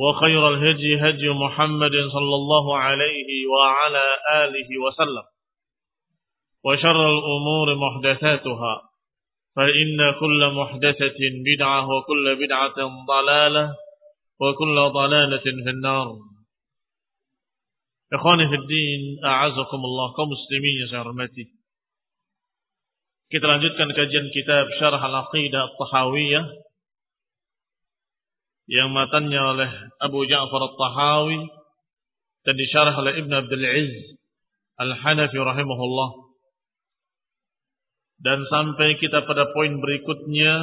وخير الهدي هدي محمد صلى الله عليه وعلى آله وسلم. وشر الأمور محدثاتها فإن كل محدثة بدعة وكل بدعة ضلالة وكل ضلالة في النار. إخواني في الدين أعزكم الله كمسلمين يا سهرمتي Kita lanjutkan kajian kitab Syarah Al-Aqidah At-Tahawiyah. Yang matanya oleh Abu Ja'far At-Tahawi dan disyarah oleh Ibn Abdul Izz Al-Hanafi rahimahullah. Dan sampai kita pada poin berikutnya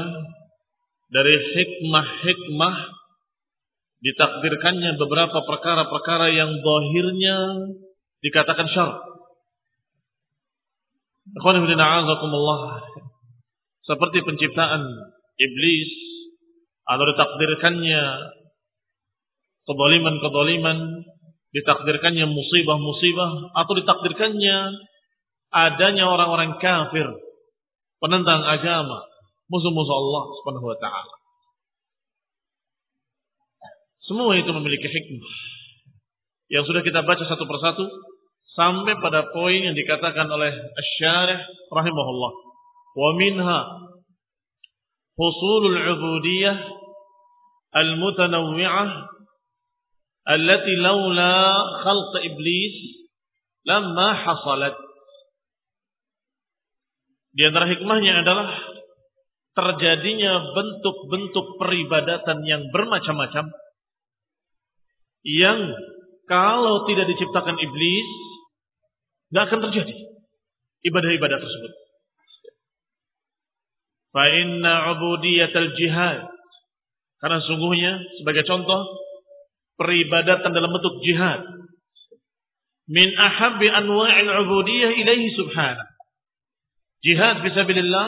dari hikmah-hikmah ditakdirkannya beberapa perkara-perkara yang zahirnya dikatakan syar. Seperti penciptaan iblis atau ditakdirkannya kedoliman-kedoliman, ditakdirkannya musibah-musibah, atau ditakdirkannya adanya orang-orang kafir, penentang agama, musuh-musuh Allah Subhanahu wa taala. Semua itu memiliki hikmah. Yang sudah kita baca satu persatu sampai pada poin yang dikatakan oleh Asy-Syarih rahimahullah. Wa minha husulul ubudiyah al-mutanawwi'ah allati laula khalq iblis lamma hasalat. Di antara hikmahnya adalah terjadinya bentuk-bentuk peribadatan yang bermacam-macam yang kalau tidak diciptakan iblis nggak akan terjadi ibadah-ibadah tersebut. Fa inna ubudiyatal jihad karena sungguhnya sebagai contoh peribadatan dalam bentuk jihad min ahabbi anwa'il ubudiyah ilaihi subhanahu. Jihad fisabilillah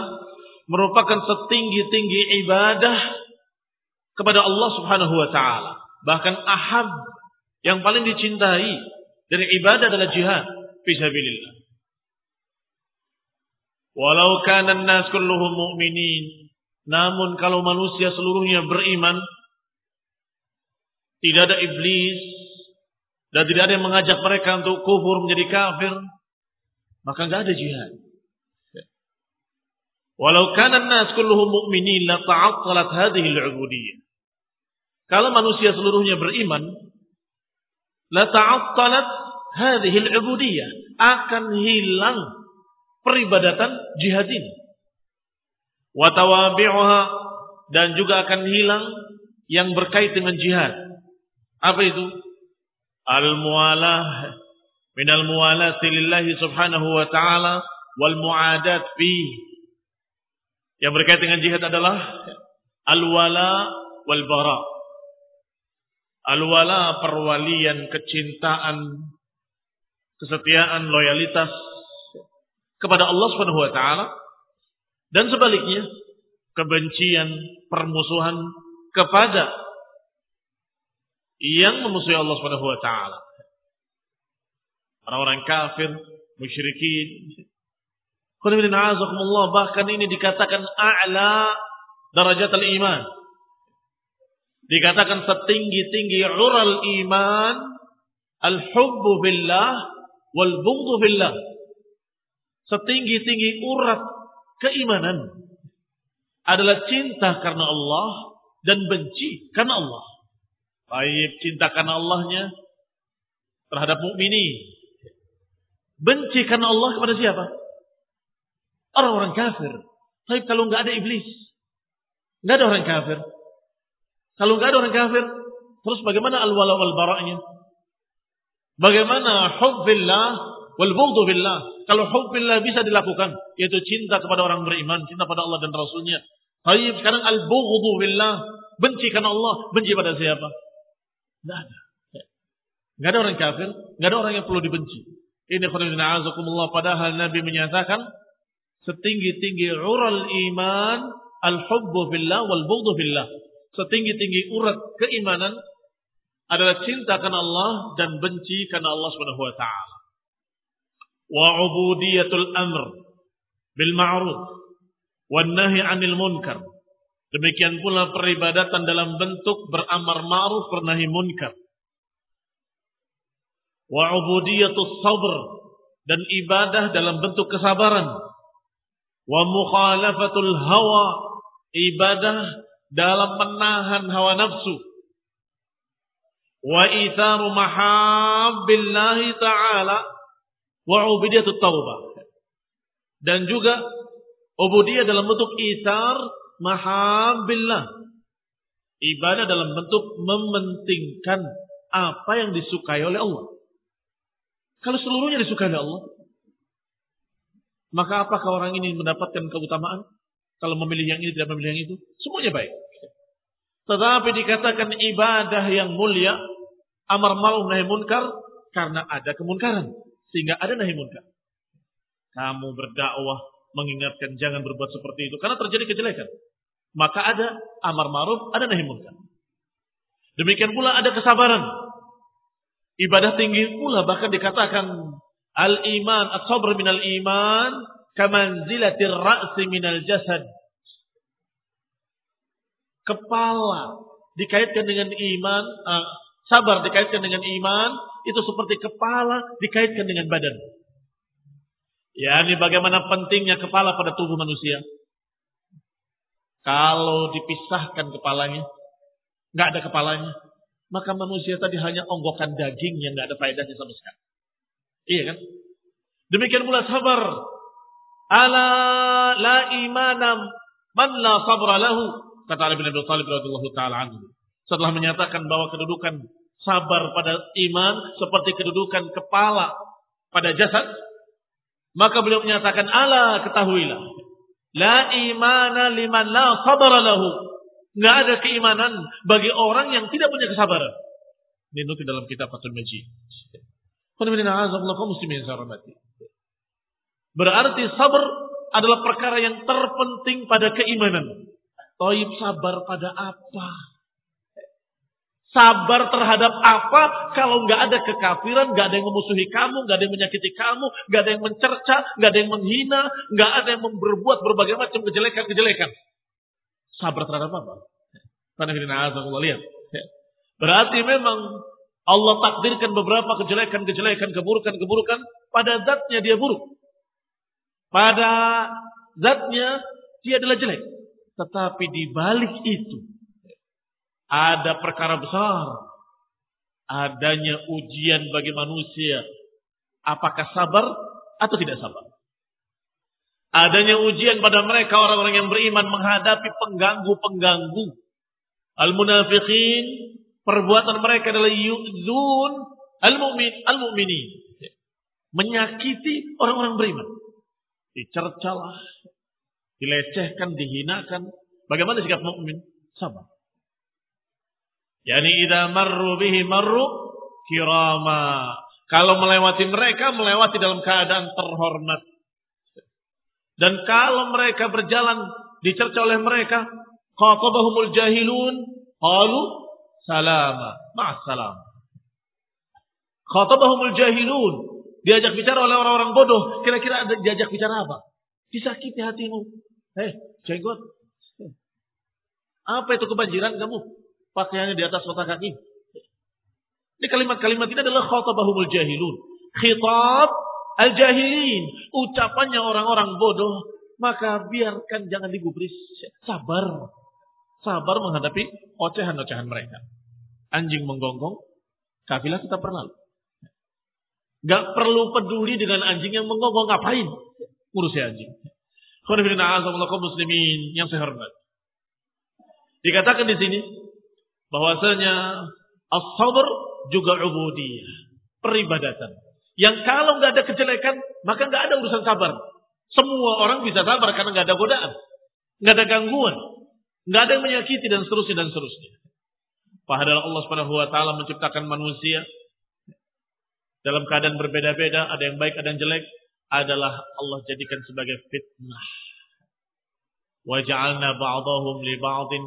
merupakan setinggi-tinggi ibadah kepada Allah Subhanahu wa taala. Bahkan ahab yang paling dicintai dari ibadah adalah jihad fisabilillah. Walau kana an-nas kulluhum mu'minin, namun kalau manusia seluruhnya beriman, tidak ada iblis dan tidak ada yang mengajak mereka untuk kufur menjadi kafir, maka enggak ada jihad. Walau kana an-nas kulluhum mu'minin la ta'attalat hadhihi al-'ubudiyyah. Kalau manusia seluruhnya beriman, la ta'attalat hadhihi al-'ubudiyyah, akan hilang peribadatan jihad ini. Wa tawabi'uha dan juga akan hilang yang berkait dengan jihad. Apa itu? Al-muwalah minal muwalati lillahi subhanahu wa ta'ala wal mu'adat fi. Yang berkaitan dengan jihad adalah al-wala wal bara. Al-wala perwalian, kecintaan, kesetiaan, loyalitas kepada Allah Subhanahu wa taala dan sebaliknya kebencian, permusuhan kepada yang memusuhi Allah Subhanahu wa taala. Orang-orang kafir, musyrikin. bahkan ini dikatakan a'la darajat al-iman. Dikatakan setinggi-tinggi ural iman al-hubbu billah wal bughdhu billah. Setinggi-tinggi urat keimanan adalah cinta karena Allah dan benci karena Allah. Baik cinta karena Allahnya terhadap mukmini. Benci karena Allah kepada siapa? Orang-orang kafir. Tapi kalau nggak ada iblis, nggak ada orang kafir. Kalau nggak ada orang kafir, terus bagaimana al-wala wal bara'nya? Bagaimana hubbillah wal billah? Kalau hubbillah bisa dilakukan, yaitu cinta kepada orang beriman, cinta pada Allah dan Rasulnya. Tapi sekarang al-bughdu billah, benci karena Allah, benci pada siapa? Nggak ada. Nggak ada orang kafir, nggak ada orang yang perlu dibenci. Ini khairuddin azakumullah padahal Nabi menyatakan setinggi-tinggi ural iman al-hubbu billah wal bughdu billah setinggi-tinggi urat keimanan adalah cinta karena Allah dan benci karena Allah Subhanahu wa ubudiyatul amr bil ma'ruf wan nahi 'anil munkar. Demikian pula peribadatan dalam bentuk beramar ma'ruf bernahi munkar. Wa ubudiyatus sabr dan ibadah dalam bentuk kesabaran. Wa mukhalafatul hawa ibadah dalam menahan hawa nafsu wa itharu mahabbillahi ta'ala wa ubudiyatut taubah dan juga ubudiyah dalam bentuk ithar mahabbillah ibadah dalam bentuk mementingkan apa yang disukai oleh Allah. Kalau seluruhnya disukai oleh Allah maka apakah orang ini mendapatkan keutamaan? Kalau memilih yang ini tidak memilih yang itu, semuanya baik. Tetapi dikatakan ibadah yang mulia, amar ma'ruf nahi munkar karena ada kemunkaran, sehingga ada nahi munkar. Kamu berdakwah mengingatkan jangan berbuat seperti itu karena terjadi kejelekan. Maka ada amar ma'ruf, ada nahi munkar. Demikian pula ada kesabaran. Ibadah tinggi pula bahkan dikatakan al-iman, as-sabr minal iman kamanzilatir ra'si minal jasad. Kepala dikaitkan dengan iman, uh, sabar dikaitkan dengan iman, itu seperti kepala dikaitkan dengan badan. Ya, ini bagaimana pentingnya kepala pada tubuh manusia. Kalau dipisahkan kepalanya, nggak ada kepalanya, maka manusia tadi hanya onggokan daging yang nggak ada faedahnya sama sekali. Iya kan? Demikian pula sabar Ala la imanam man la sabra lahu. Kata Ali bin Abi Thalib radhiyallahu taala anhu. Setelah menyatakan bahwa kedudukan sabar pada iman seperti kedudukan kepala pada jasad, maka beliau menyatakan ala ketahuilah la imana liman la sabra lahu. Enggak ada keimanan bagi orang yang tidak punya kesabaran. Ini nukil dalam kitab Fathul Majid. Berarti sabar adalah perkara yang terpenting pada keimanan. Toib sabar pada apa? Sabar terhadap apa kalau nggak ada kekafiran, nggak ada yang memusuhi kamu, nggak ada yang menyakiti kamu, nggak ada yang mencerca, nggak ada yang menghina, nggak ada yang berbuat berbagai macam kejelekan-kejelekan. Sabar terhadap apa? Lihat. Berarti memang Allah takdirkan beberapa kejelekan-kejelekan, keburukan-keburukan pada zatnya dia buruk. Pada zatnya dia adalah jelek. Tetapi di balik itu ada perkara besar. Adanya ujian bagi manusia. Apakah sabar atau tidak sabar? Adanya ujian pada mereka orang-orang yang beriman menghadapi pengganggu-pengganggu. Al-munafiqin perbuatan mereka adalah yu'zun al-mu'min al-mu'minin. Menyakiti orang-orang beriman. dicercalah, dilecehkan, dihinakan. Bagaimana sikap mukmin? Sabar. Yani idza marru bihi marru kirama. Kalau melewati mereka, melewati dalam keadaan terhormat. Dan kalau mereka berjalan dicerca oleh mereka, khatabahumul jahilun, qalu salama, ma'assalam. Khatabahumul jahilun, diajak bicara oleh orang-orang bodoh, kira-kira diajak bicara apa? Disakiti hatimu. Eh, jenggot. Apa itu kebanjiran kamu? Pakaiannya di atas otak kaki. Ini kalimat-kalimat ini adalah khatabahumul jahilun. Khitab al-jahilin. Ucapannya orang-orang bodoh. Maka biarkan jangan digubris. Sabar. Sabar menghadapi ocehan-ocehan mereka. Anjing menggonggong. Kafilah tetap berlalu. Gak perlu peduli dengan anjing yang menggonggong. Ngapain? Ngurusi anjing. muslimin yang saya hormat. Dikatakan di sini bahwasanya as-sabr juga ubudiyah, peribadatan. Yang kalau nggak ada kejelekan, maka nggak ada urusan sabar. Semua orang bisa sabar karena nggak ada godaan, nggak ada gangguan, nggak ada yang menyakiti dan seterusnya dan seterusnya. Padahal Allah Subhanahu wa taala menciptakan manusia dalam keadaan berbeda-beda, ada yang baik, ada yang jelek, adalah Allah jadikan sebagai fitnah. Waja'alna ba'dahum li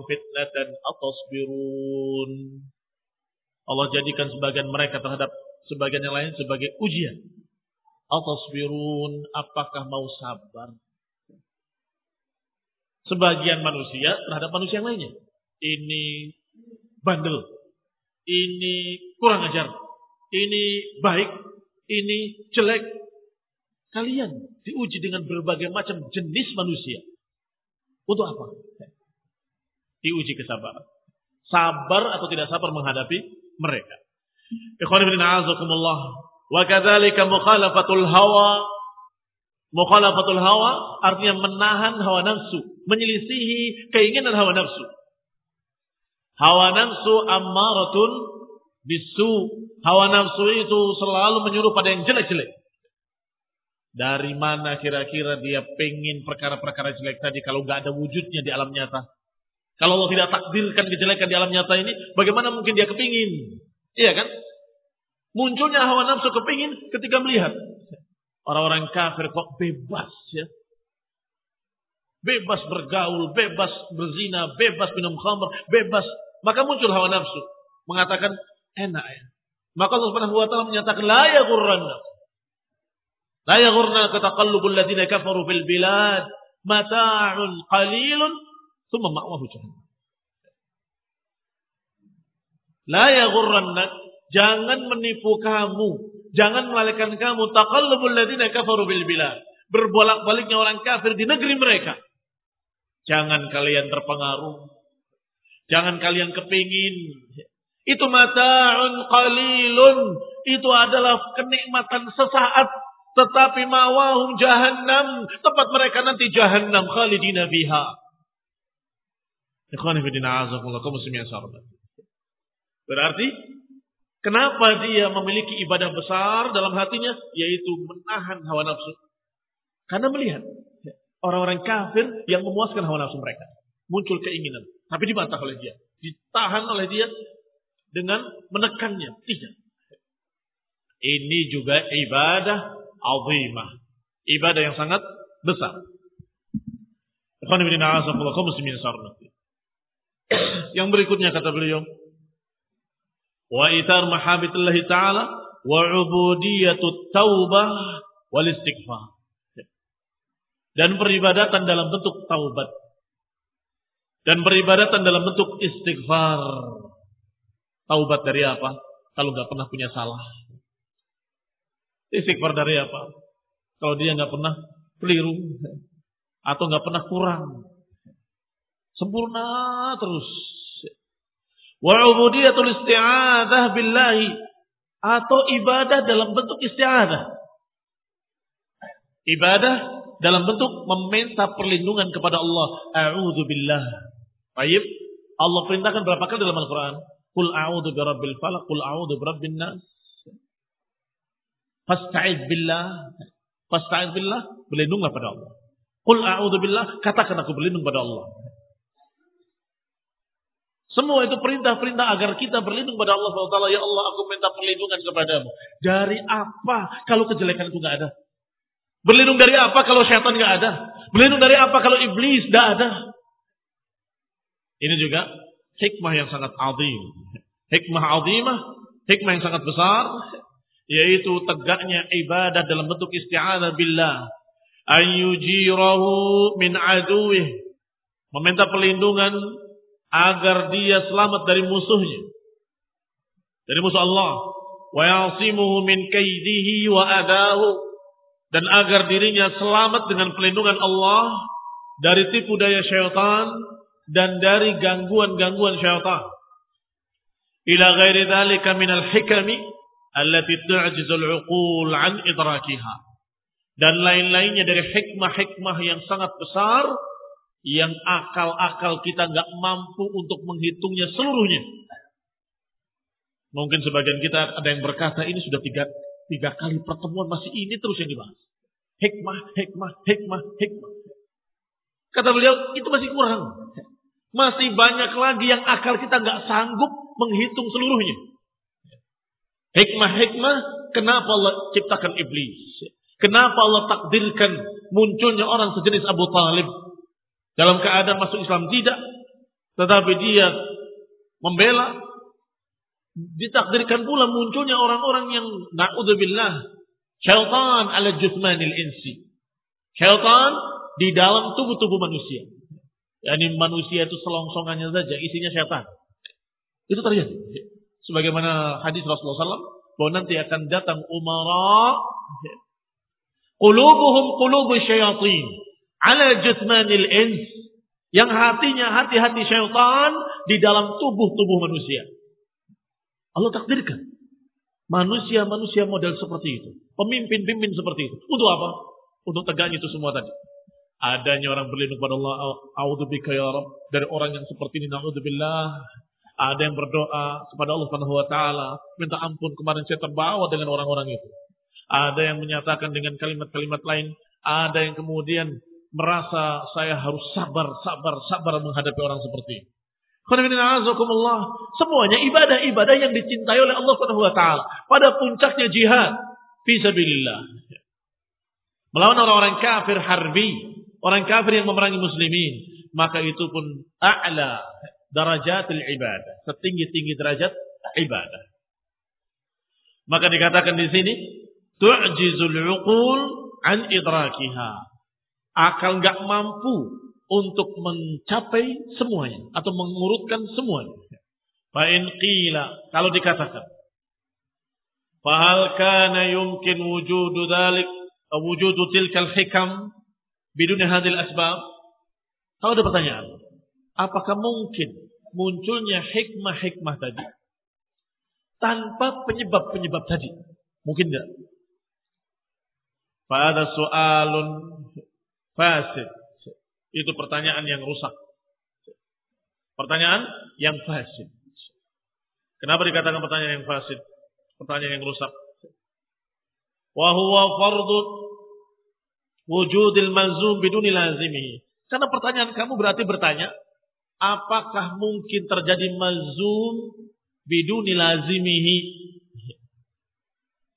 fitnatan atasbirun. Allah jadikan sebagian mereka terhadap sebagian yang lain sebagai ujian. Atasbirun, apakah mau sabar? Sebagian manusia terhadap manusia yang lainnya. Ini bandel. Ini kurang ajar. Ini baik. Ini jelek. Kalian diuji dengan berbagai macam jenis manusia. Untuk apa? Diuji kesabaran. Sabar atau tidak sabar menghadapi mereka. Ikhwan ibn a'azakumullah. Wa kadzalika mukhalafatul hawa. Mukhalafatul hawa artinya menahan hawa nafsu, menyelisihi keinginan hawa nafsu. Hawa nafsu ammaratun bisu. Hawa nafsu itu selalu menyuruh pada yang jelek-jelek. Dari mana kira-kira dia pengen perkara-perkara jelek tadi kalau nggak ada wujudnya di alam nyata? Kalau Allah tidak takdirkan kejelekan di alam nyata ini, bagaimana mungkin dia kepingin? Iya kan? Munculnya hawa nafsu kepingin ketika melihat orang-orang kafir kok bebas ya. Bebas bergaul, bebas berzina, bebas minum khamr, bebas. Maka muncul hawa nafsu. Mengatakan enak ya. Maka Allah Subhanahu wa taala menyatakan la yaghurranna. La yaghurna kataqallubul ladzina kafaru fil bilad mata'un qalilun Summa ma'wahu jahannam. La yaghurrannak, jangan menipu kamu, jangan melalikan kamu taqallubul ladzina kafaru bil bilad. Berbolak-baliknya orang kafir di negeri mereka. Jangan kalian terpengaruh. Jangan kalian kepingin. Itu mata'un qalilun. Itu adalah kenikmatan sesaat. Tetapi mawahum jahannam. Tempat mereka nanti jahannam khalidina biha. Berarti kenapa dia memiliki ibadah besar dalam hatinya yaitu menahan hawa nafsu? Karena melihat orang-orang kafir yang memuaskan hawa nafsu mereka. Muncul keinginan, tapi dibantah oleh dia, ditahan oleh dia dengan menekannya. Tidak. Ini juga ibadah azimah. Ibadah yang sangat besar. Yang berikutnya kata beliau, wa itar mahabbillah taala wa ubudiyatut taubah wal istighfar. Dan peribadatan dalam bentuk taubat. Dan peribadatan dalam bentuk istighfar. Taubat dari apa? Kalau nggak pernah punya salah. Istighfar dari apa? Kalau dia nggak pernah keliru atau nggak pernah kurang Sempurna terus. Wa ubudiyatul isti'adah billahi atau ibadah dalam bentuk isti'adah. Ibadah dalam bentuk meminta perlindungan kepada Allah. A'udzu billah. Baik. Allah perintahkan berapa kali dalam Al-Qur'an? Qul a'udzu birabbil falaq, qul a'udzu birabbin nas. Fasta'id billah. Fasta'id billah, berlindunglah pada Allah. Qul a'udzu billah, katakan aku berlindung pada Allah. Semua itu perintah-perintah agar kita berlindung pada Allah SWT. Ya Allah, aku minta perlindungan kepadamu. Dari apa kalau kejelekan itu nggak ada? Berlindung dari apa kalau syaitan nggak ada? Berlindung dari apa kalau iblis nggak ada? Ini juga hikmah yang sangat azim. Hikmah azimah, hikmah yang sangat besar, yaitu tegaknya ibadah dalam bentuk isti'anah billah. Ayyujirahu min aduih. Meminta perlindungan agar dia selamat dari musuhnya. Dari musuh Allah. Wa yasimuhu min kaidihi wa adahu. Dan agar dirinya selamat dengan perlindungan Allah dari tipu daya syaitan dan dari gangguan-gangguan syaitan. Ila ghairi dhalika minal hikami allati tu'jizul uqul an idrakiha. Dan lain-lainnya dari hikmah-hikmah yang sangat besar yang akal-akal kita nggak mampu untuk menghitungnya seluruhnya. Mungkin sebagian kita ada yang berkata ini sudah tiga, tiga kali pertemuan masih ini terus yang dibahas. Hikmah, hikmah, hikmah, hikmah. Kata beliau itu masih kurang. Masih banyak lagi yang akal kita nggak sanggup menghitung seluruhnya. Hikmah-hikmah, kenapa Allah ciptakan iblis? Kenapa Allah takdirkan munculnya orang sejenis Abu Talib dalam keadaan masuk Islam tidak, tetapi dia membela. Ditakdirkan pula munculnya orang-orang yang naudzubillah syaitan ala jusmanil insi. Syaitan di dalam tubuh-tubuh manusia. Yani manusia itu selongsongannya saja isinya syaitan. Itu terjadi. Sebagaimana hadis Rasulullah SAW bahwa nanti akan datang umara qulubuhum qulubu syayatin ala jutmanil ins yang hatinya hati-hati syaitan di dalam tubuh-tubuh manusia. Allah takdirkan manusia-manusia model seperti itu, pemimpin-pemimpin seperti itu. Untuk apa? Untuk tegaknya itu semua tadi. Adanya orang berlindung kepada Allah, a'udzubika ya Rabb, dari orang yang seperti ini, na'udzubillah. Ada yang berdoa kepada Allah Subhanahu wa taala, minta ampun kemarin saya terbawa dengan orang-orang itu. Ada yang menyatakan dengan kalimat-kalimat lain, ada yang kemudian merasa saya harus sabar, sabar, sabar menghadapi orang seperti ini. Semuanya ibadah-ibadah yang dicintai oleh Allah Subhanahu wa taala. Pada puncaknya jihad fi sabilillah. Melawan orang-orang kafir harbi, orang kafir yang memerangi muslimin, maka itu pun a'la darajatil ibadah, setinggi-tinggi derajat ibadah. Maka dikatakan di sini tu'jizul uqul an idrakiha akal nggak mampu untuk mencapai semuanya atau mengurutkan semuanya. Fa'in qila kalau dikatakan Fahal kana yumkin wujudu dalik wujudu tilkal hikam biduni hadil asbab? Kalau ada pertanyaan, apakah mungkin munculnya hikmah-hikmah tadi tanpa penyebab-penyebab tadi? Mungkin tidak. Pada soalun fasid. Itu pertanyaan yang rusak. Pertanyaan yang fasid. Kenapa dikatakan pertanyaan yang fasid? Pertanyaan yang rusak. Wa huwa fardu wujudil malzum biduni lazimihi. Karena pertanyaan kamu berarti bertanya, apakah mungkin terjadi malzum biduni lazimihi?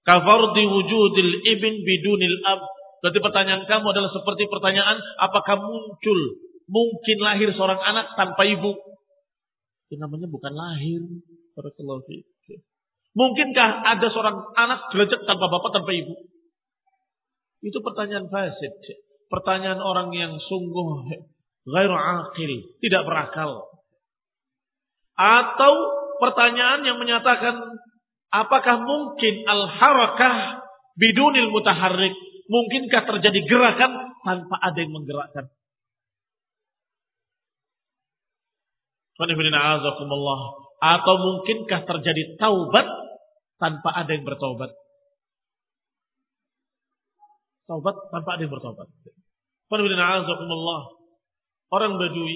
Kafardi wujudil ibn bidunil ab Berarti pertanyaan kamu adalah seperti pertanyaan apakah muncul mungkin lahir seorang anak tanpa ibu? Itu namanya bukan lahir. Mungkinkah ada seorang anak gelajak tanpa bapak tanpa ibu? Itu pertanyaan fasid. Pertanyaan orang yang sungguh gairu akil, tidak berakal. Atau pertanyaan yang menyatakan apakah mungkin al-harakah bidunil mutaharrik Mungkinkah terjadi gerakan tanpa ada yang menggerakkan? Atau mungkinkah terjadi taubat tanpa ada yang bertaubat? Taubat tanpa ada yang bertaubat. Orang Badui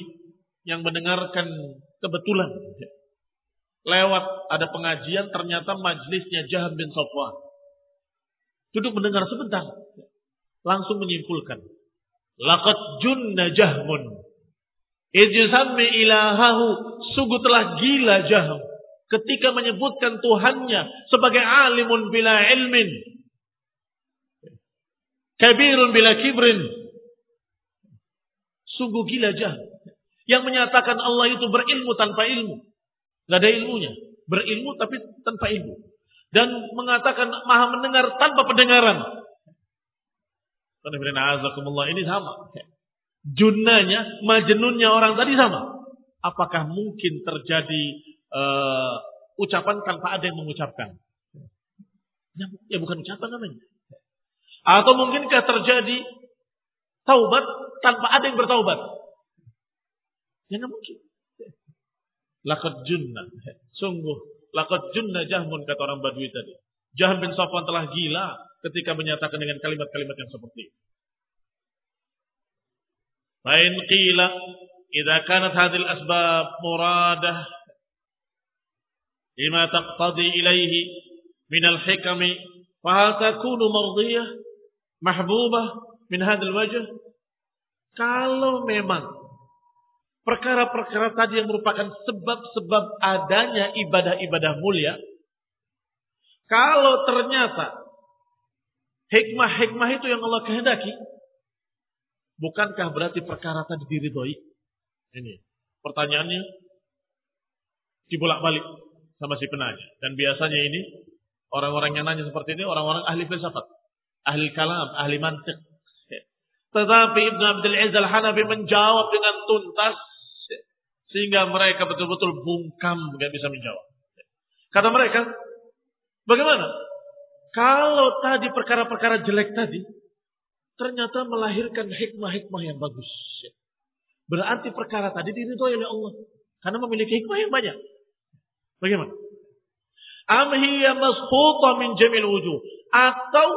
yang mendengarkan kebetulan lewat ada pengajian ternyata majlisnya Jaham bin Sofwan Duduk mendengar sebentar. langsung menyimpulkan. Laqad junna jahmun. Ijzammi ilahahu. Sungguh telah gila jahm. Ketika menyebutkan Tuhannya sebagai alimun bila ilmin. Kabirun bila kibrin. Sungguh gila jahm. Yang menyatakan Allah itu berilmu tanpa ilmu. Gak ada ilmunya. Berilmu tapi tanpa ilmu. Dan mengatakan maha mendengar tanpa pendengaran. Ini sama. Junanya, majnunnya orang tadi sama. Apakah mungkin terjadi uh, ucapan tanpa ada yang mengucapkan? Ya, ya bukan ucapan namanya. Atau mungkinkah terjadi taubat tanpa ada yang bertaubat? Ya nggak mungkin. Lakot junna. Sungguh. Lakot junna jahmun kata orang Badui tadi. Jahm bin Safwan telah gila ketika menyatakan dengan kalimat-kalimat yang seperti itu. Fain qila idza kanat hadhil asbab muradah lima taqtadi ilaihi min al-hikami fa takunu mardiyah mahbubah min hadzal wajh kalau memang perkara-perkara tadi yang merupakan sebab-sebab adanya ibadah-ibadah mulia kalau ternyata hikmah-hikmah itu yang Allah kehendaki, bukankah berarti perkara tadi diridhoi? Ini pertanyaannya dibolak-balik sama si penanya. Dan biasanya ini orang-orang yang nanya seperti ini orang-orang ahli filsafat, ahli kalam, ahli mantik. Tetapi Ibn Abdul Aziz Al-Hanafi menjawab dengan tuntas sehingga mereka betul-betul bungkam nggak bisa menjawab. Kata mereka, Bagaimana? Kalau tadi perkara-perkara jelek tadi, ternyata melahirkan hikmah-hikmah yang bagus. Berarti perkara tadi diridhoi oleh Allah. Karena memiliki hikmah yang banyak. Bagaimana? Amhiya masfuta min jamil wujuh. Atau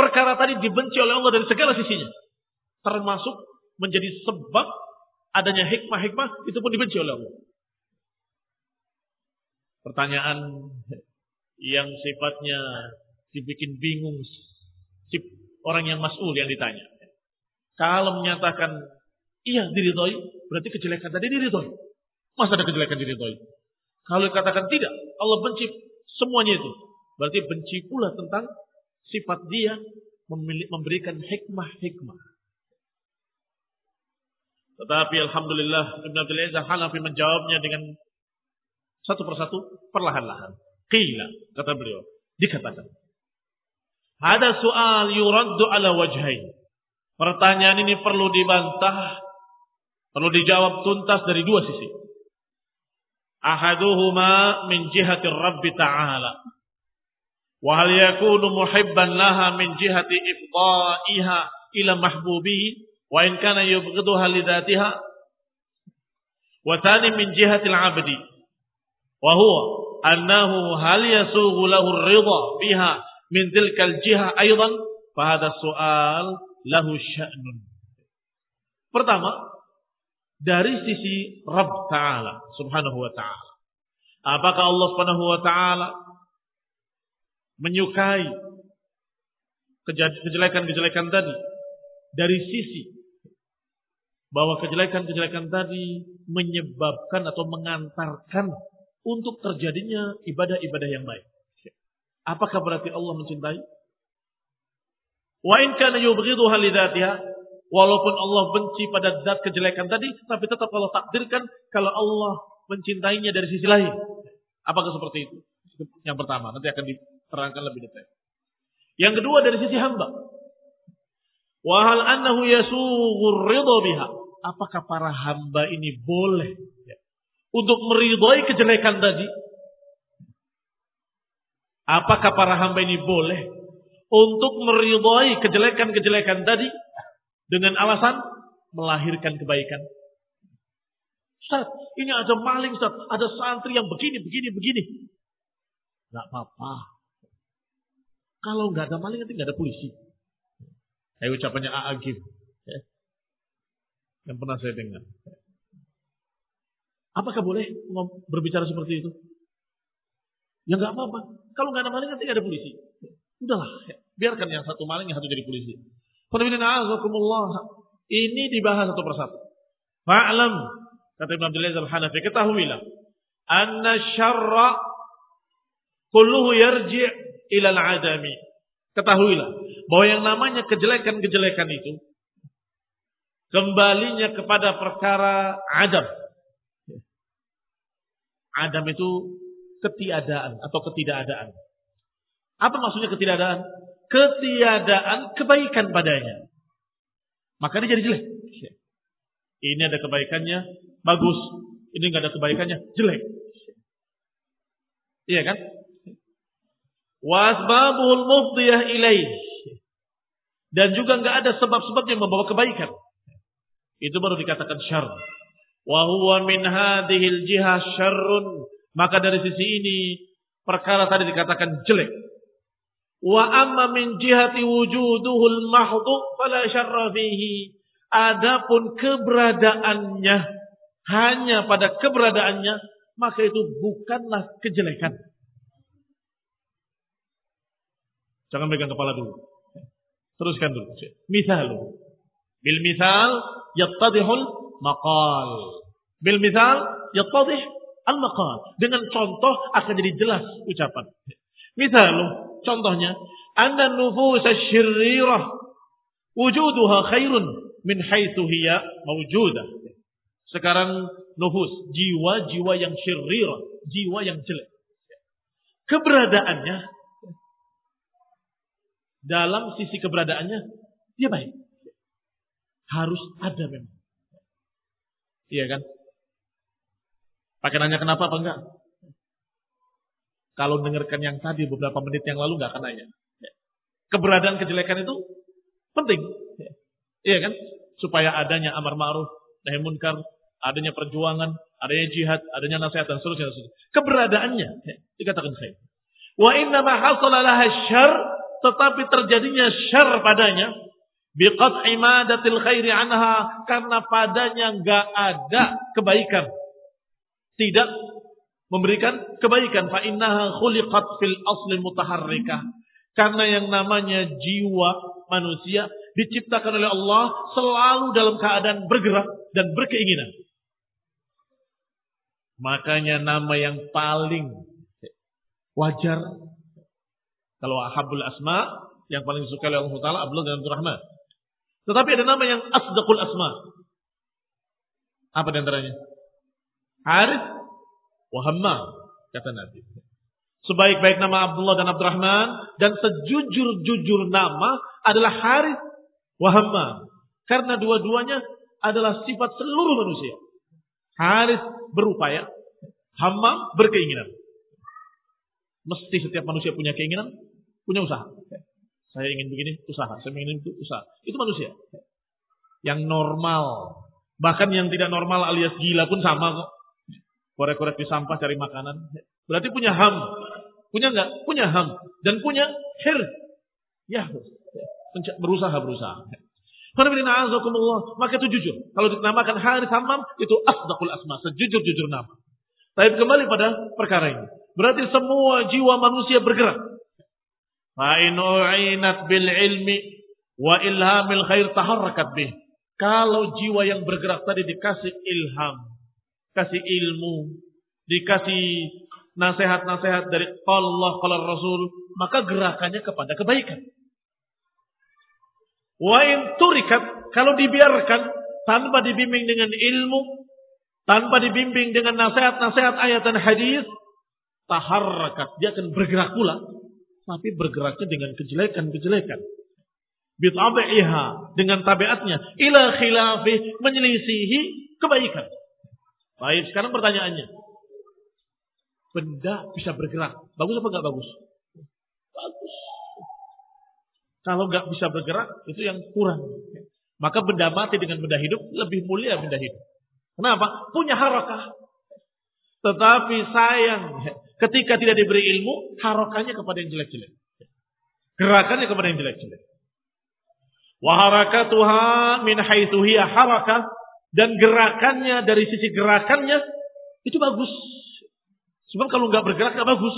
perkara tadi dibenci oleh Allah dari segala sisinya. Termasuk menjadi sebab adanya hikmah-hikmah itu pun dibenci oleh Allah. Pertanyaan yang sifatnya dibikin bingung orang yang mas'ul yang ditanya. Kalau menyatakan iya diridhoi, berarti kejelekan tadi diridhoi. Masa ada kejelekan diridhoi? Kalau katakan tidak, Allah benci semuanya itu. Berarti benci pula tentang sifat dia memberikan hikmah-hikmah. Tetapi Alhamdulillah Ibn Abdul Aziz Hanafi menjawabnya dengan satu persatu perlahan-lahan. Qila, kata beliau. Dikatakan. Ada soal yuraddu ala wajhain. Pertanyaan ini perlu dibantah, perlu dijawab tuntas dari dua sisi. Ahaduhuma min jihati Rabbi Ta'ala. Wa hal yakunu muhibban laha min jihati ifqaiha ila mahbubihi wa in kana yubghiduha lidatiha. Wa thani min jihati al-'abdi. Wa huwa annahu hal yasughu lahu ridha biha min tilkal jiha aidan fa hadha su'al lahu sya'nun. Pertama, dari sisi Rabb Ta'ala subhanahu wa ta'ala. Apakah Allah subhanahu wa ta'ala menyukai kejelekan-kejelekan tadi dari sisi bahwa kejelekan-kejelekan tadi menyebabkan atau mengantarkan untuk terjadinya ibadah-ibadah yang baik. Apakah berarti Allah mencintai? Wa in kana walaupun Allah benci pada zat kejelekan tadi tapi tetap Allah takdirkan kalau Allah mencintainya dari sisi lain. Apakah seperti itu? Yang pertama, nanti akan diterangkan lebih detail. Yang kedua dari sisi hamba. Wa hal annahu yasughur ridha biha. Apakah para hamba ini boleh untuk meridhoi kejelekan tadi? Apakah para hamba ini boleh untuk meridhoi kejelekan-kejelekan tadi dengan alasan melahirkan kebaikan? Ustaz, ini ada maling Ustaz, ada santri yang begini, begini, begini. Gak apa-apa. Kalau nggak ada maling nanti nggak ada polisi. Kayak ucapannya Aagim. Ya. Yang pernah saya dengar. Apakah boleh berbicara seperti itu? Ya nggak apa-apa. Kalau nggak ada maling nanti ada polisi. Udahlah, ya. biarkan yang satu maling yang satu jadi polisi. Ini dibahas satu persatu. Fa'lam kata Imam Aziz Al-Hanafi, ketahuilah anna syarra kulluhu yarji' ila al-adami. Ketahuilah bahwa yang namanya kejelekan-kejelekan itu kembalinya kepada perkara adam. Adam itu ketiadaan atau ketidakadaan. Apa maksudnya ketiadaan? Ketiadaan kebaikan padanya. Maka dia jadi jelek. Ini ada kebaikannya, bagus. Ini nggak ada kebaikannya, jelek. Iya kan? Wasbabul mufdiyah ilaih. Dan juga nggak ada sebab-sebab yang membawa kebaikan. Itu baru dikatakan syar. Wa huwa min hadhil jihah syarrun. Maka dari sisi ini perkara tadi dikatakan jelek. Wa amma min jihati wujuduhul mahdu fala syarra fihi. Adapun keberadaannya hanya pada keberadaannya maka itu bukanlah kejelekan. Jangan pegang kepala dulu. Teruskan dulu. Misal. Bil misal yattadihul maqal. Bil misal yattadih al maqal. Dengan contoh akan jadi jelas ucapan. Misal contohnya anna nufus syirrirah wujuduha khairun min haitsu hiya mawjudah. Sekarang nufus, jiwa-jiwa yang syirrir, jiwa yang jelek. Keberadaannya dalam sisi keberadaannya dia baik. Harus ada memang. Iya kan? Pakai nanya kenapa apa enggak? Kalau dengarkan yang tadi beberapa menit yang lalu enggak akan nanya. Keberadaan kejelekan itu penting. Iya kan? Supaya adanya amar ma'ruf, nahi munkar, adanya perjuangan, adanya jihad, adanya nasihat dan seterusnya. Keberadaannya dikatakan khair. Wa inna ma hasala syarr tetapi terjadinya syar padanya biqat imadatil khairi anha karena padanya enggak ada kebaikan. Tidak memberikan kebaikan. Fa innaha khuliqat fil asli mutaharrikah karena yang namanya jiwa manusia diciptakan oleh Allah selalu dalam keadaan bergerak dan berkeinginan. Makanya nama yang paling wajar kalau Ahabul Asma yang paling disukai oleh Allah Taala Abdullah dan Rahman. Tetapi ada nama yang Asdaqul Asma. Apa di antaranya? Harith wa Hammam kata Nabi. Sebaik-baik nama Abdullah dan Abdurrahman dan sejujur-jujur nama adalah Harith wa Hammam. Karena dua-duanya adalah sifat seluruh manusia. Harith berupaya, Hammam berkeinginan. Mesti setiap manusia punya keinginan, punya usaha. Saya ingin begini, usaha. Saya ingin itu, usaha. Itu manusia. Yang normal. Bahkan yang tidak normal alias gila pun sama kok. Korek-korek di sampah cari makanan. Berarti punya ham. Punya enggak? Punya ham. Dan punya hir. Ya, berusaha, berusaha. Maka itu jujur. Kalau dinamakan hari Hammam, itu asdaqul asma. Sejujur-jujur nama. Tapi kembali pada perkara ini. Berarti semua jiwa manusia bergerak. Fa'in u'inat bil ilmi wa ilhamil khair taharrakat bih. Kalau jiwa yang bergerak tadi dikasih ilham, kasih ilmu, dikasih nasihat-nasihat dari Allah, kalau Rasul, maka gerakannya kepada kebaikan. Wa in turikat, kalau dibiarkan tanpa dibimbing dengan ilmu, tanpa dibimbing dengan nasihat-nasihat ayat dan hadis, taharrakat. Dia akan bergerak pula. Tapi bergeraknya dengan kejelekan-kejelekan. Bit'abi'iha. Dengan tabiatnya. Ila khilafi. Menyelisihi kebaikan. Baik, sekarang pertanyaannya. Benda bisa bergerak. Bagus apa enggak bagus? Bagus. Kalau enggak bisa bergerak, itu yang kurang. Maka benda mati dengan benda hidup lebih mulia benda hidup. Kenapa? Punya harakah. Tetapi sayang, ketika tidak diberi ilmu, harokannya kepada yang jelek-jelek. Gerakannya kepada yang jelek-jelek. Waharakatuha min haithuhiya harakah. Dan gerakannya dari sisi gerakannya, itu bagus. Sebab kalau nggak bergerak nggak bagus.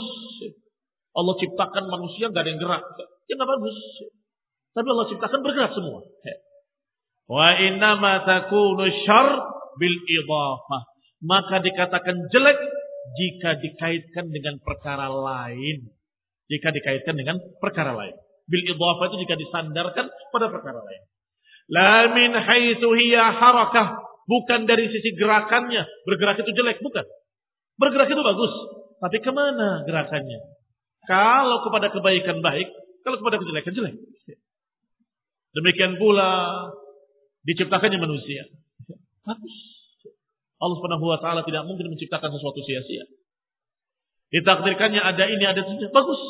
Allah ciptakan manusia nggak ada yang gerak, ya nggak bagus. Tapi Allah ciptakan bergerak semua. Wa innama takunu syar bil idhafah. Maka dikatakan jelek jika dikaitkan dengan perkara lain. Jika dikaitkan dengan perkara lain. Bil idhafah itu jika disandarkan pada perkara lain. La min haitsu hiya harakah. Bukan dari sisi gerakannya. Bergerak itu jelek. Bukan. Bergerak itu bagus. Tapi ke mana gerakannya? Kalau kepada kebaikan baik. Kalau kepada kejelekan jelek. Demikian pula diciptakannya manusia. Bagus. Allah Subhanahu wa taala tidak mungkin menciptakan sesuatu sia-sia. Ditakdirkannya ada ini ada itu bagus.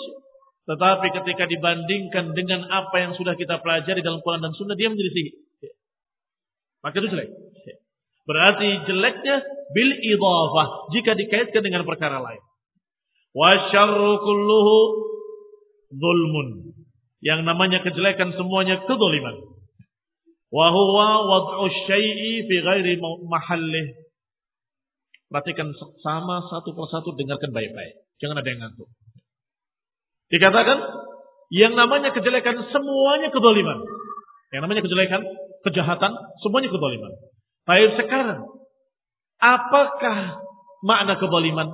Tetapi ketika dibandingkan dengan apa yang sudah kita pelajari dalam Quran dan Sunnah dia menjadi sihir. Maka itu jelek. Berarti jeleknya bil idhafah jika dikaitkan dengan perkara lain. Wa syarru kulluhu zulmun. Yang namanya kejelekan semuanya kezaliman. Wa huwa wad'u syai'i fi ghairi mahallih. Perhatikan sama satu persatu dengarkan baik-baik. Jangan ada yang ngantuk. Dikatakan yang namanya kejelekan semuanya kezaliman. Yang namanya kejelekan, kejahatan, semuanya kezaliman. Baik sekarang, apakah makna kezaliman?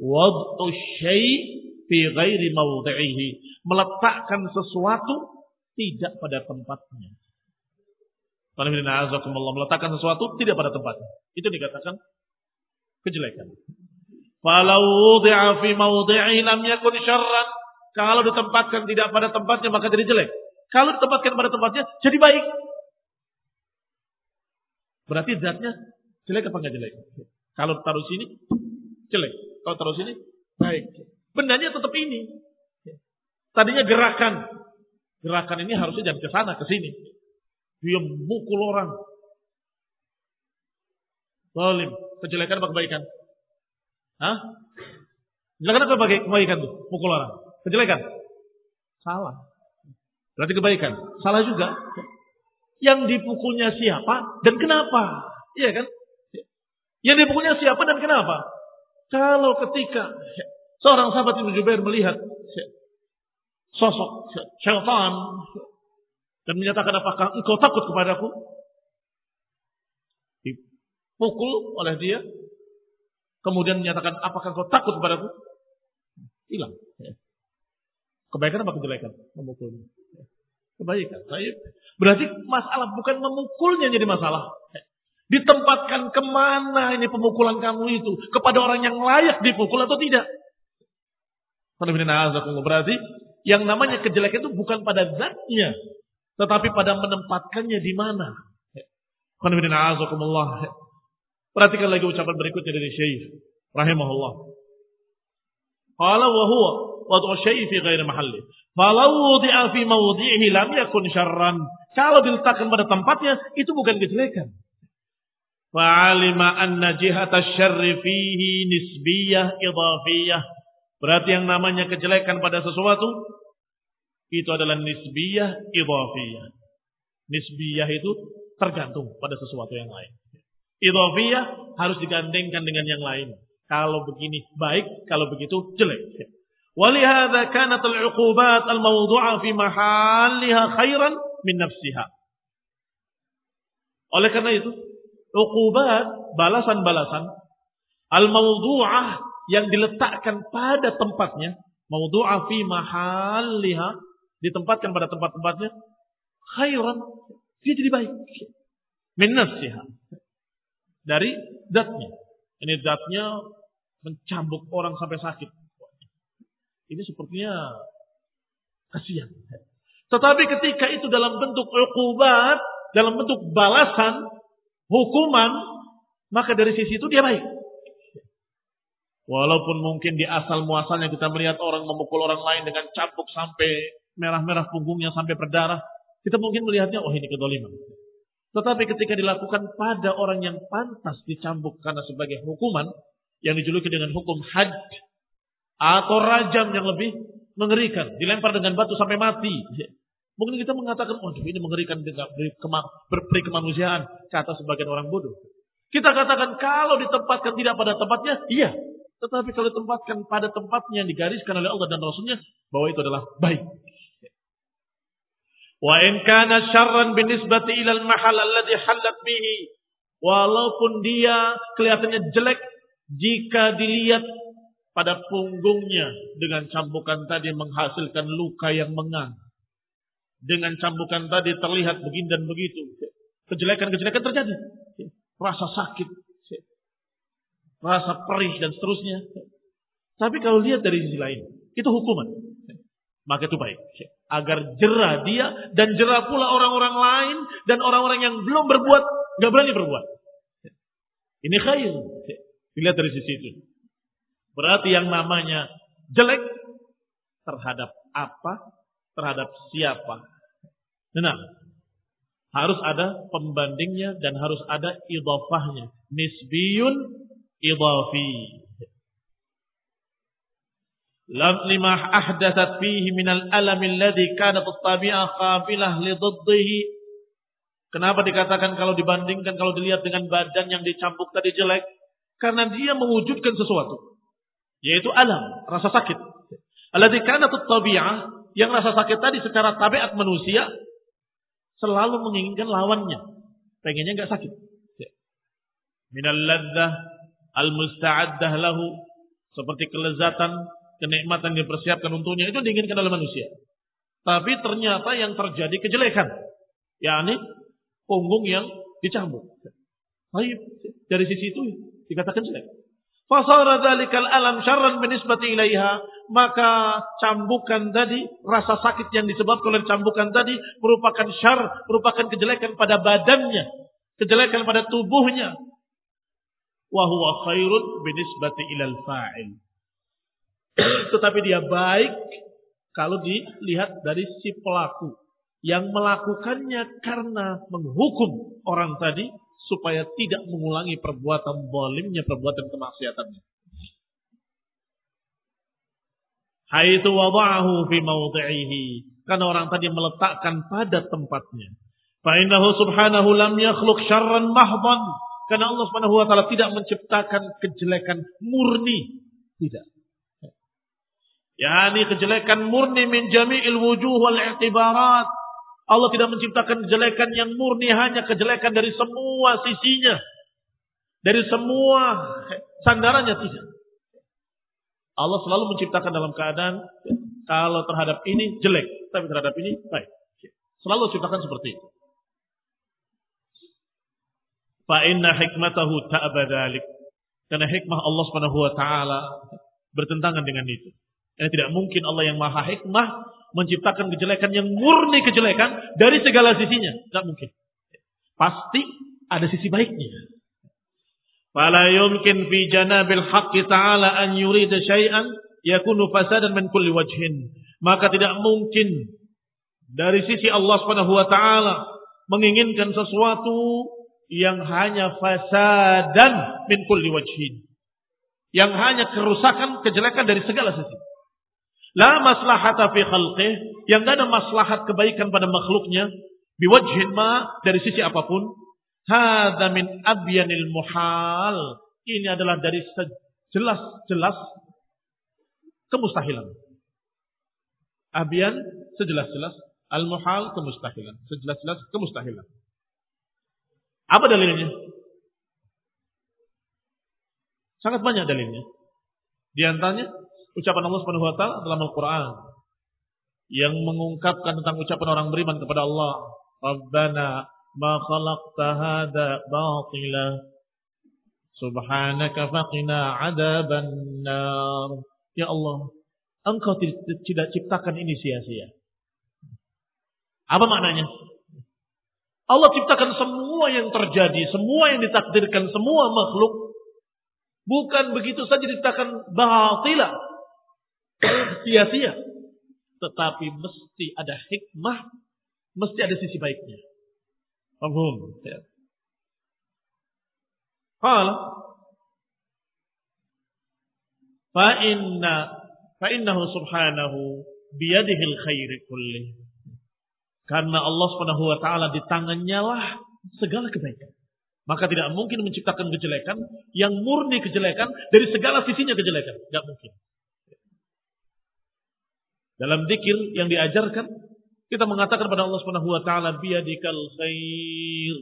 Wad'u syai' fi ghairi mawdi'ihi. Meletakkan sesuatu tidak pada tempatnya. Meletakkan sesuatu tidak pada tempatnya. Itu dikatakan kejelekan. Falau wudi'a fi mawdi'i. Kalau ditempatkan tidak pada tempatnya maka jadi jelek. Kalau ditempatkan pada tempatnya jadi baik. Berarti zatnya jelek apa enggak jelek? Kalau taruh sini jelek. Kalau taruh sini baik. Bendanya tetap ini. Tadinya gerakan. Gerakan ini harusnya jangan ke sana, ke sini. Dia mukul orang. Zalim. Kejelekan apa kebaikan? Hah? Kejelekan apa kebaikan tuh? Mukul orang. Kejelekan? Salah. Berarti kebaikan. Salah juga. Yang dipukulnya siapa dan kenapa? Iya kan? Yang dipukulnya siapa dan kenapa? Kalau ketika seorang sahabat Ibnu Jubair melihat sosok syaitan dan menyatakan apakah engkau takut kepadaku? Dipukul oleh dia. Kemudian menyatakan apakah engkau takut kepadaku? Hilang. Kebaikan apa kejelekan? Memukulnya. Kebaikan. Berarti masalah bukan memukulnya jadi masalah. Ditempatkan ke mana ini pemukulan kamu itu? Kepada orang yang layak dipukul atau tidak? Berarti yang namanya kejelekan itu bukan pada zatnya. Tetapi pada menempatkannya di mana. Perhatikan lagi ucapan berikutnya dari Syekh rahimahullah. Qala wa huwa wad'u syai'i fi ghairi mahalli. Falau wudi'a fi mawdi'ihi lam yakun syarran. Kalau diletakkan pada tempatnya itu bukan kejelekan. Fa'alima anna jihata syarri fihi nisbiyah idhafiyah. Berarti yang namanya kejelekan pada sesuatu itu adalah nisbiyah idhafiyah. Nisbiyah itu tergantung pada sesuatu yang lain. Idhafiyah harus digandengkan dengan yang lain. Kalau begini baik, kalau begitu jelek. Walihada kanat al-uqubat al-mawdu'a fi mahalliha khairan min nafsiha. Oleh karena itu, uqubat, balasan-balasan al-mawdu'ah yang diletakkan pada tempatnya, mawdu'a fi mahalliha, ditempatkan pada tempat-tempatnya, khairan, dia jadi baik. Min nafsiha. Dari datnya. Ini datnya mencambuk orang sampai sakit. Ini sepertinya kasihan. Tetapi ketika itu dalam bentuk ukubat, dalam bentuk balasan, hukuman, maka dari sisi itu dia baik. Walaupun mungkin di asal muasalnya kita melihat orang memukul orang lain dengan cambuk sampai merah-merah punggungnya sampai berdarah, kita mungkin melihatnya, oh ini kedoliman. Tetapi ketika dilakukan pada orang yang pantas dicambuk karena sebagai hukuman, yang dijuluki dengan hukum had, atau rajam yang lebih mengerikan, dilempar dengan batu sampai mati. Mungkin kita mengatakan, oh ini mengerikan berperi kemanusiaan, kata sebagian orang bodoh. Kita katakan kalau ditempatkan tidak pada tempatnya, iya. Tetapi kalau ditempatkan pada tempatnya yang digariskan oleh Allah dan Rasulnya, bahwa itu adalah baik. Wa in kana syarran binisbati ila al-mahal alladhi halat bihi. Walaupun dia kelihatannya jelek jika dilihat pada punggungnya dengan cambukan tadi menghasilkan luka yang mengang. Dengan cambukan tadi terlihat begini dan begitu. Kejelekan-kejelekan terjadi. Rasa sakit. Rasa perih dan seterusnya. Tapi kalau lihat dari sisi lain. Itu hukuman. Maka itu baik. Agar jerah dia dan jerah pula orang-orang lain. Dan orang-orang yang belum berbuat. Gak berani berbuat. Ini khair. Dilihat dari sisi itu. Berarti yang namanya jelek terhadap apa? Terhadap siapa? Nah, harus ada pembandingnya dan harus ada idhafahnya. Nisbiyun idhafi. Lima ahdathat fihi minal alam alladhi kanat at-tabi'ah qabilah li Kenapa dikatakan kalau dibandingkan kalau dilihat dengan badan yang dicampuk tadi jelek? Karena dia mewujudkan sesuatu. Yaitu alam, rasa sakit. Alladhi kanat at-tabi'ah yang rasa sakit tadi secara tabiat manusia selalu menginginkan lawannya. Pengennya nggak sakit. Minal laddah al-musta'addah lahu. Seperti kelezatan, kenikmatan yang dipersiapkan untuknya. Itu diinginkan oleh manusia. Tapi ternyata yang terjadi kejelekan. yakni punggung yang dicambuk. Baik, dari sisi itu dikatakan jelek. Fasara dzalikal alam syarran binisbati ilaiha, maka cambukan tadi, rasa sakit yang disebabkan oleh cambukan tadi merupakan syar, merupakan kejelekan pada badannya, kejelekan pada tubuhnya. Wa huwa khairun binisbati ilal fa'il. Tetapi dia baik kalau dilihat dari si pelaku yang melakukannya karena menghukum orang tadi supaya tidak mengulangi perbuatan zalimnya, perbuatan kemaksiatannya. Haitsu wada'ahu fi mawdi'ihi. Karena orang tadi meletakkan pada tempatnya. Fa innahu subhanahu lam yakhluq syarran mahdan. Karena Allah Subhanahu wa taala tidak menciptakan kejelekan murni. Tidak. Yani kejelekan murni min jami'il wujuh wal i'tibarat Allah tidak menciptakan kejelekan yang murni hanya kejelekan dari semua sisinya. Dari semua sandarannya tidak. Allah selalu menciptakan dalam keadaan kalau terhadap ini jelek, tapi terhadap ini baik. Selalu ciptakan seperti itu. Fa inna hikmatahu ta'badalik. Karena hikmah Allah Subhanahu wa taala bertentangan dengan itu. Ini tidak mungkin Allah yang maha hikmah menciptakan kejelekan yang murni kejelekan dari segala sisinya. Tidak mungkin. Pasti ada sisi baiknya. Fala yumkin fi janabil haqqi ta'ala an yurida syai'an yakunu fasadan min kulli wajhin. Maka tidak mungkin dari sisi Allah Subhanahu wa taala menginginkan sesuatu yang hanya fasadan min kulli wajhin. Yang hanya kerusakan, kejelekan dari segala sisi. La maslahata fi khalqih. Yang tidak ada maslahat kebaikan pada makhluknya. Biwajhin ma. Dari sisi apa pun. Hada min abyanil muhal. Ini adalah dari sejelas-jelas kemustahilan. Abyan sejelas-jelas. Al-muhal kemustahilan. Sejelas-jelas kemustahilan. Apa dalilnya? Sangat banyak dalilnya. Di antaranya ucapan Allah Subhanahu wa taala dalam Al-Qur'an yang mengungkapkan tentang ucapan orang beriman kepada Allah, "Rabbana ma khalaqta hadza batila subhanaka faqina adzaban nar." Ya Allah, Engkau tidak ciptakan ini sia-sia. Apa maknanya? Allah ciptakan semua yang terjadi, semua yang ditakdirkan, semua makhluk. Bukan begitu saja diciptakan batilah, sia-sia. Tetapi mesti ada hikmah, mesti ada sisi baiknya. Paham? Ya. Qala fa inna fa innahu subhanahu biyadihil khairi kulli. Karena Allah Subhanahu wa taala di tangannya lah segala kebaikan. Maka tidak mungkin menciptakan kejelekan yang murni kejelekan dari segala sisinya kejelekan. Tidak mungkin. Dalam zikir yang diajarkan kita mengatakan kepada Allah Subhanahu wa taala biyadikal khair.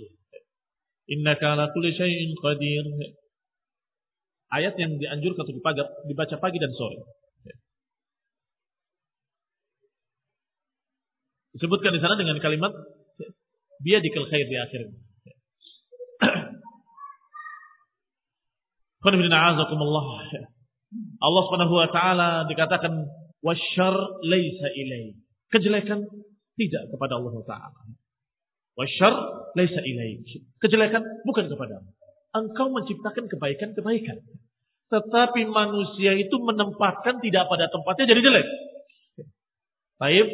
Innaka ala kulli syai'in. Ayat yang dianjurkan untuk dibaca pagi dan sore. Disebutkan di sana dengan kalimat biyadikal khair di akhir. Allah Subhanahu wa taala dikatakan wasyar laisa ilai. Kejelekan tidak kepada Allah taala. Wasyar laisa ilai. Kejelekan bukan kepada Engkau menciptakan kebaikan-kebaikan. Tetapi manusia itu menempatkan tidak pada tempatnya jadi jelek. Baik.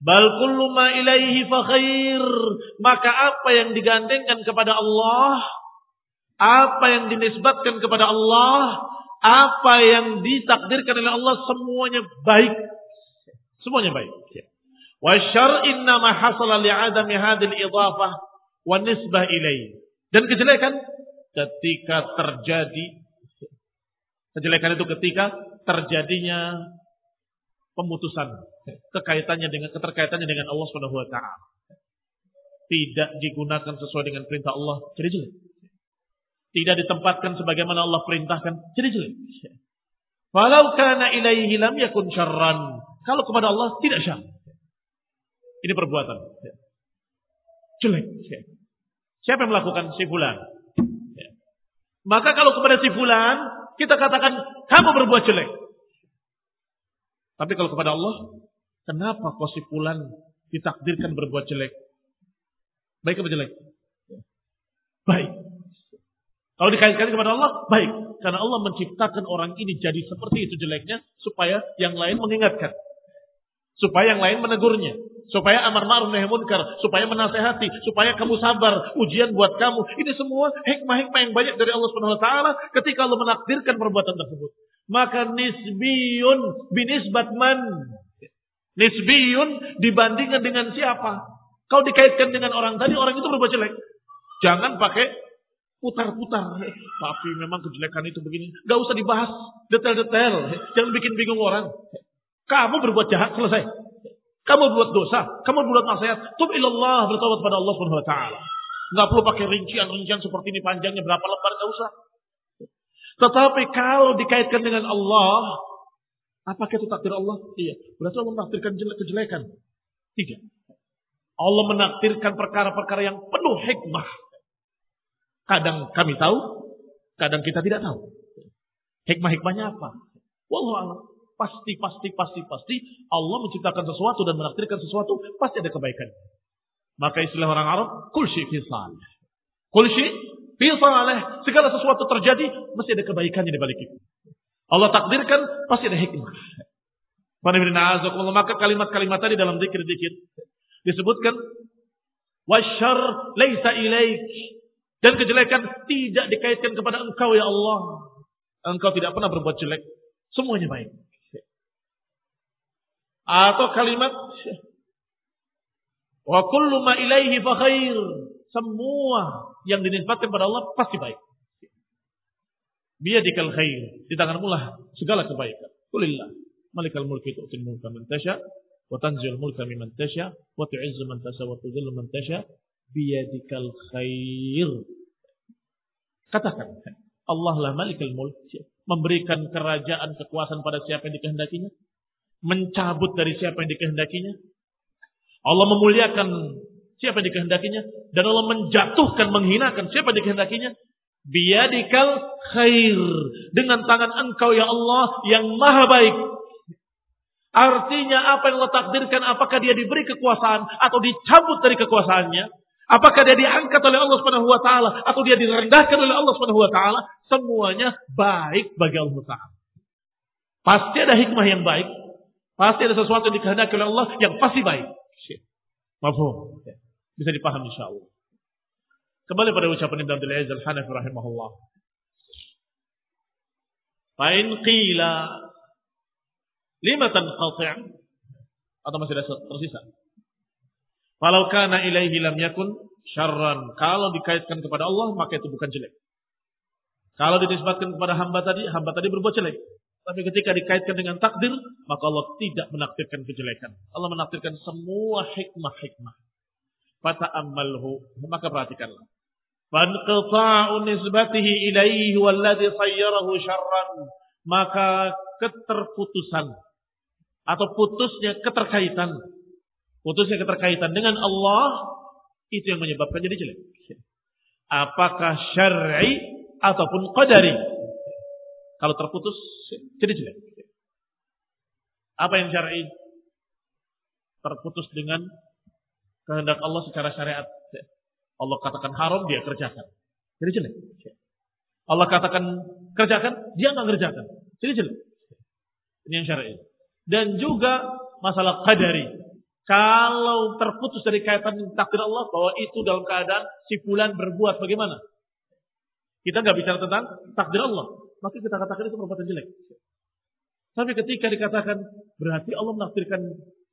Bal kullu ilaihi fa. Maka apa yang digandengkan kepada Allah, apa yang dinisbatkan kepada Allah, apa yang ditakdirkan oleh Allah semuanya baik. Semuanya baik. Wa syar innama hasala li'adami hadil idafah wa nisbah ilaih. Dan kejelekan ketika terjadi kejelekan itu ketika terjadinya pemutusan kekaitannya dengan keterkaitannya dengan Allah Subhanahu wa taala. Tidak digunakan sesuai dengan perintah Allah, jadi jelek tidak ditempatkan sebagaimana Allah perintahkan, jadi jelek. Walau kana ilaihi lam yakun syarran. Kalau kepada Allah tidak syar. Ini perbuatan. Jelek. Siapa yang melakukan si fulan? Maka kalau kepada si fulan, kita katakan kamu berbuat jelek. Tapi kalau kepada Allah, kenapa kau si fulan ditakdirkan berbuat jelek? Baik atau jelek? Baik. Kalau dikaitkan kepada Allah, baik. Karena Allah menciptakan orang ini jadi seperti itu jeleknya, supaya yang lain mengingatkan. Supaya yang lain menegurnya. Supaya amar ma'ruf nahi munkar. Supaya menasehati. Supaya kamu sabar. Ujian buat kamu. Ini semua hikmah-hikmah yang banyak dari Allah Subhanahu Wa Taala ketika Allah menakdirkan perbuatan tersebut. Maka nisbiyun binisbat man. Nisbiyun dibandingkan dengan siapa? Kau dikaitkan dengan orang tadi, orang itu berbuat jelek. Jangan pakai putar-putar. Tapi memang kejelekan itu begini. Gak usah dibahas detail-detail. Jangan bikin bingung orang. Kamu berbuat jahat, selesai. Kamu berbuat dosa, kamu berbuat maksiat. Tub ilallah, bertawad pada Allah Subhanahu wa taala. Enggak perlu pakai rincian-rincian seperti ini panjangnya berapa lembar enggak usah. Tetapi kalau dikaitkan dengan Allah, apakah itu takdir Allah? Iya. Berarti Allah menakdirkan kejelekan. Tiga. Allah menakdirkan perkara-perkara yang penuh hikmah. Kadang kami tahu, kadang kita tidak tahu. Hikmah-hikmahnya apa? Wallahu Pasti, pasti, pasti, pasti Allah menciptakan sesuatu dan menakdirkan sesuatu, pasti ada kebaikan. Maka istilah orang Arab, kulsi fi salih. Kulsi fi. Segala sesuatu terjadi, mesti ada kebaikannya di balik itu. Allah takdirkan, pasti ada hikmah. Maka kalimat-kalimat tadi dalam zikir-zikir disebutkan wasyar laisa ilaik dan kejelekan tidak dikaitkan kepada engkau ya Allah. Engkau tidak pernah berbuat jelek. Semuanya baik. Atau kalimat wa kullu ma ilaihi fa khair. Semua yang dinisbatkan kepada Allah pasti baik. Biyadikal khair. Di tanganmu lah segala kebaikan. Kulillah. Malikal mulki tu'til mulka man tasha wa tanzil mulka mimman tasha wa tu'izzu man tasha wa tudhillu man biyadikal khair. Katakan, Allah lah malikul mulk. Memberikan kerajaan kekuasaan pada siapa yang dikehendakinya. Mencabut dari siapa yang dikehendakinya. Allah memuliakan siapa yang dikehendakinya. Dan Allah menjatuhkan, menghinakan siapa yang dikehendakinya. Biyadikal khair. Dengan tangan engkau ya Allah yang maha baik. Artinya apa yang Allah takdirkan apakah dia diberi kekuasaan atau dicabut dari kekuasaannya. Apakah dia diangkat oleh Allah Subhanahu wa taala atau dia direndahkan oleh Allah Subhanahu wa taala? Semuanya baik bagi Allah taala. Pasti ada hikmah yang baik. Pasti ada sesuatu yang dikehendaki oleh Allah yang pasti baik. Mafhum. Bisa dipahami insyaallah. Kembali pada ucapan Ibn Abdul Aziz Al-Hanafi rahimahullah. Fa'in qila lima tanqati' atau masih ada tersisa? Kalau kana ilaihi lam yakun syarran. Kalau dikaitkan kepada Allah, maka itu bukan jelek. Kalau dinisbatkan kepada hamba tadi, hamba tadi berbuat jelek. Tapi ketika dikaitkan dengan takdir, maka Allah tidak menakdirkan kejelekan. Allah menakdirkan semua hikmah-hikmah. Fata'ammalhu. Maka perhatikanlah. Fanqita'u nisbatihi ilaihi walladhi sayyarahu syarran. Maka keterputusan atau putusnya keterkaitan. Putusnya keterkaitan dengan Allah itu yang menyebabkan jadi jelek. Apakah syar'i ataupun qadari? Kalau terputus jadi jelek. Apa yang syar'i? Terputus dengan kehendak Allah secara syariat. Allah katakan haram, dia kerjakan. Jadi jelek. Allah katakan kerjakan, dia nggak kerjakan. Jadi jelek. Ini yang syar'i. Dan juga masalah qadari. Kalau terputus dari kaitan takdir Allah bahwa itu dalam keadaan si fulan berbuat bagaimana? Kita nggak bicara tentang takdir Allah, maka kita katakan itu perbuatan jelek. Tapi ketika dikatakan berarti Allah menakdirkan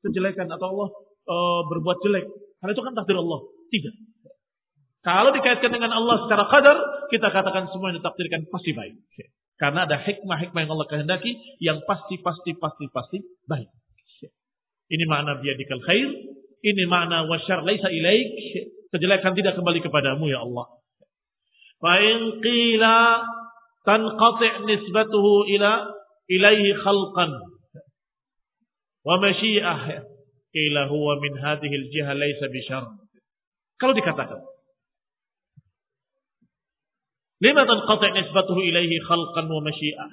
kejelekan atau Allah e, berbuat jelek, karena itu kan takdir Allah. Tidak. Kalau dikaitkan dengan Allah secara kadar, kita katakan semua yang ditakdirkan pasti baik. Karena ada hikmah-hikmah yang Allah kehendaki yang pasti, pasti, pasti, pasti baik. Ini makna biadikal khair. Ini makna wasyar laisa ilaik. Kejelekan tidak kembali kepadamu ya Allah. Fa'in qila tanqati' nisbatuhu ila ilaihi khalqan. Wa masyi'ah. Qila huwa min hadhihi al-jiha laisa bishar. Kalau dikatakan. Lima tanqati' nisbatuhu ilaihi khalqan wa masyi'ah.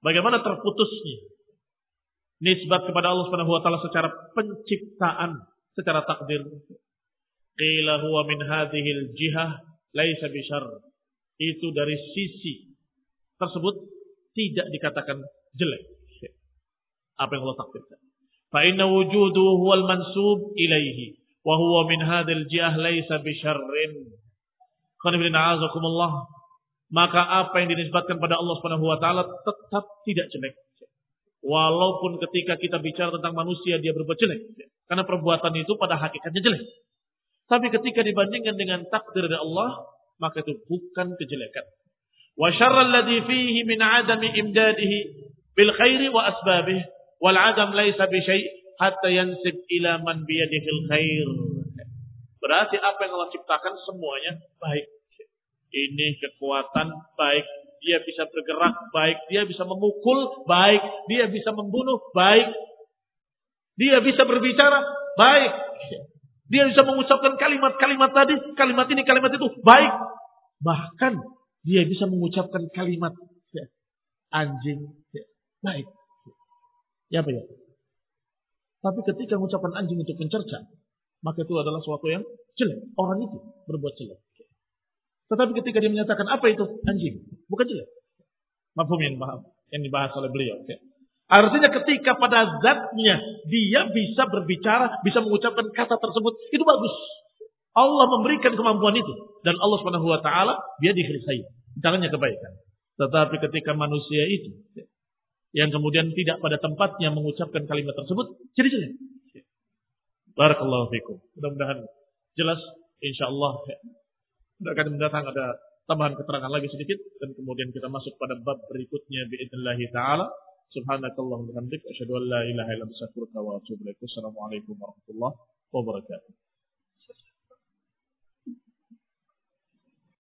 Bagaimana terputusnya nisbat kepada Allah Subhanahu wa taala secara penciptaan, secara takdir. Qila huwa min hadhihi al-jihah laisa bishar. Itu dari sisi tersebut tidak dikatakan jelek. Apa yang Allah takdirkan. Fa inna wujuduhu huwal mansub ilaihi wa huwa min hadhil jihah laisa bisyarrin. Maka apa yang dinisbatkan pada Allah Subhanahu wa taala tetap tidak jelek. Walaupun ketika kita bicara tentang manusia dia berbuat jelek. Karena perbuatan itu pada hakikatnya jelek. Tapi ketika dibandingkan dengan takdir dari Allah, maka itu bukan kejelekan. Wa syarral ladzi fihi min adami imdadihi bil khairi wa asbabih wal adam laisa bi syai' hatta yansib ila man biyadihil khair. Berarti apa yang Allah ciptakan semuanya baik. Ini kekuatan baik dia bisa bergerak baik, dia bisa memukul baik, dia bisa membunuh baik, dia bisa berbicara baik, dia bisa mengucapkan kalimat-kalimat tadi, kalimat ini, kalimat itu baik, bahkan dia bisa mengucapkan kalimat ya, anjing ya, baik. Ya apa ya? Tapi ketika mengucapkan anjing untuk mencerca, maka itu adalah sesuatu yang jelek. Orang itu berbuat jelek. Tetapi ketika dia menyatakan apa itu anjing, bukan jelek. Yang, yang dibahas oleh beliau. Ya. Artinya ketika pada zatnya dia bisa berbicara, bisa mengucapkan kata tersebut, itu bagus. Allah memberikan kemampuan itu dan Allah Subhanahu wa taala dia dikhirsai. Tangannya kebaikan. Tetapi ketika manusia itu ya, yang kemudian tidak pada tempatnya mengucapkan kalimat tersebut, jadi jelek. Barakallahu fikum. Mudah-mudahan jelas insyaallah ya. Akan mendatang ada tambahan keterangan lagi sedikit dan kemudian kita masuk pada bab berikutnya biidznillah taala. Subhanakallahumma wa bihamdika asyhadu an la ilaha illa anta astaghfiruka wa atubu ilaik. Wassalamualaikum warahmatullahi wabarakatuh.